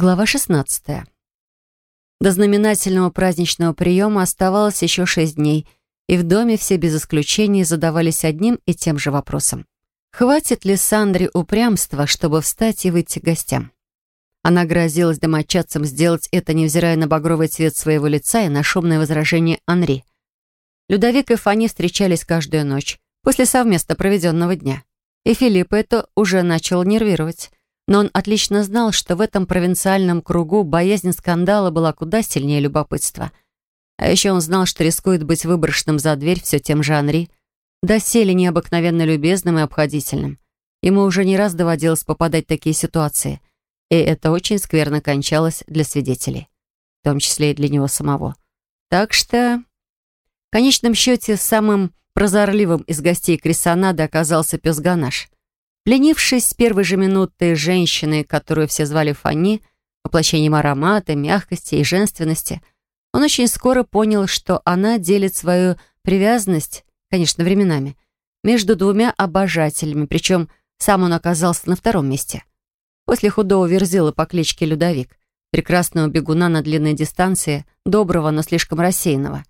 Глава 16. До знаменательного праздничного приема оставалось еще шесть дней, и в доме все без исключения задавались одним и тем же вопросом. Хватит ли Сандре упрямства, чтобы встать и выйти к гостям? Она грозилась домочадцам сделать это, невзирая на багровый цвет своего лица и на шумное возражение Анри. Людовик и Фанни встречались каждую ночь, после совместно проведенного дня. И Филиппа это уже начал нервировать но он отлично знал, что в этом провинциальном кругу боязнь скандала была куда сильнее любопытства. А еще он знал, что рискует быть выброшенным за дверь все тем же Анри, доселе необыкновенно любезным и обходительным. Ему уже не раз доводилось попадать в такие ситуации, и это очень скверно кончалось для свидетелей, в том числе и для него самого. Так что, в конечном счете, самым прозорливым из гостей Крисонада оказался пес Ганаш — Пленившись с первой же минуты женщины, которую все звали Фанни, воплощением аромата, мягкости и женственности, он очень скоро понял, что она делит свою привязанность, конечно, временами, между двумя обожателями, причем сам он оказался на втором месте. После худого верзила по кличке Людовик, прекрасного бегуна на длинной дистанции, доброго, но слишком рассеянного.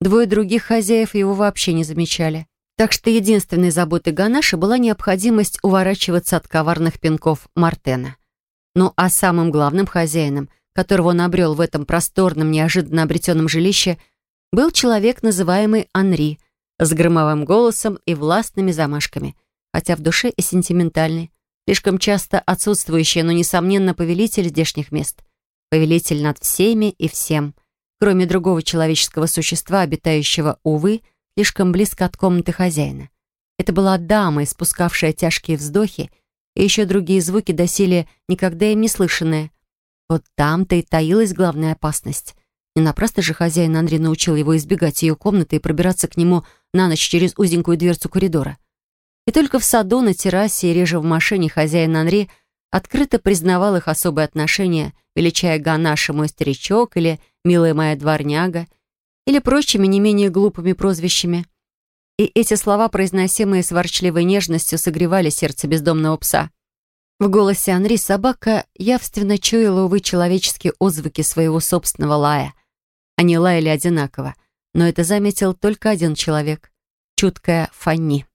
Двое других хозяев его вообще не замечали. Так что единственной заботой Ганаша была необходимость уворачиваться от коварных пинков Мартена. Ну а самым главным хозяином, которого он обрел в этом просторном, неожиданно обретенном жилище, был человек, называемый Анри, с громовым голосом и властными замашками, хотя в душе и сентиментальный, слишком часто отсутствующий, но, несомненно, повелитель здешних мест. Повелитель над всеми и всем, кроме другого человеческого существа, обитающего, увы, слишком близко от комнаты хозяина. Это была дама, испускавшая тяжкие вздохи, и еще другие звуки доселе никогда им не слышанные. Вот там-то и таилась главная опасность. Не напрасно же хозяин Андрей научил его избегать ее комнаты и пробираться к нему на ночь через узенькую дверцу коридора. И только в саду, на террасе и реже в машине хозяин Анри открыто признавал их особые отношения, величая Ганаша мой старичок или милая моя дворняга, или прочими не менее глупыми прозвищами. И эти слова, произносимые с ворчливой нежностью, согревали сердце бездомного пса. В голосе Анри собака явственно чуяла, увы, человеческие отзвуки своего собственного лая. Они лаяли одинаково, но это заметил только один человек — чуткая Фанни.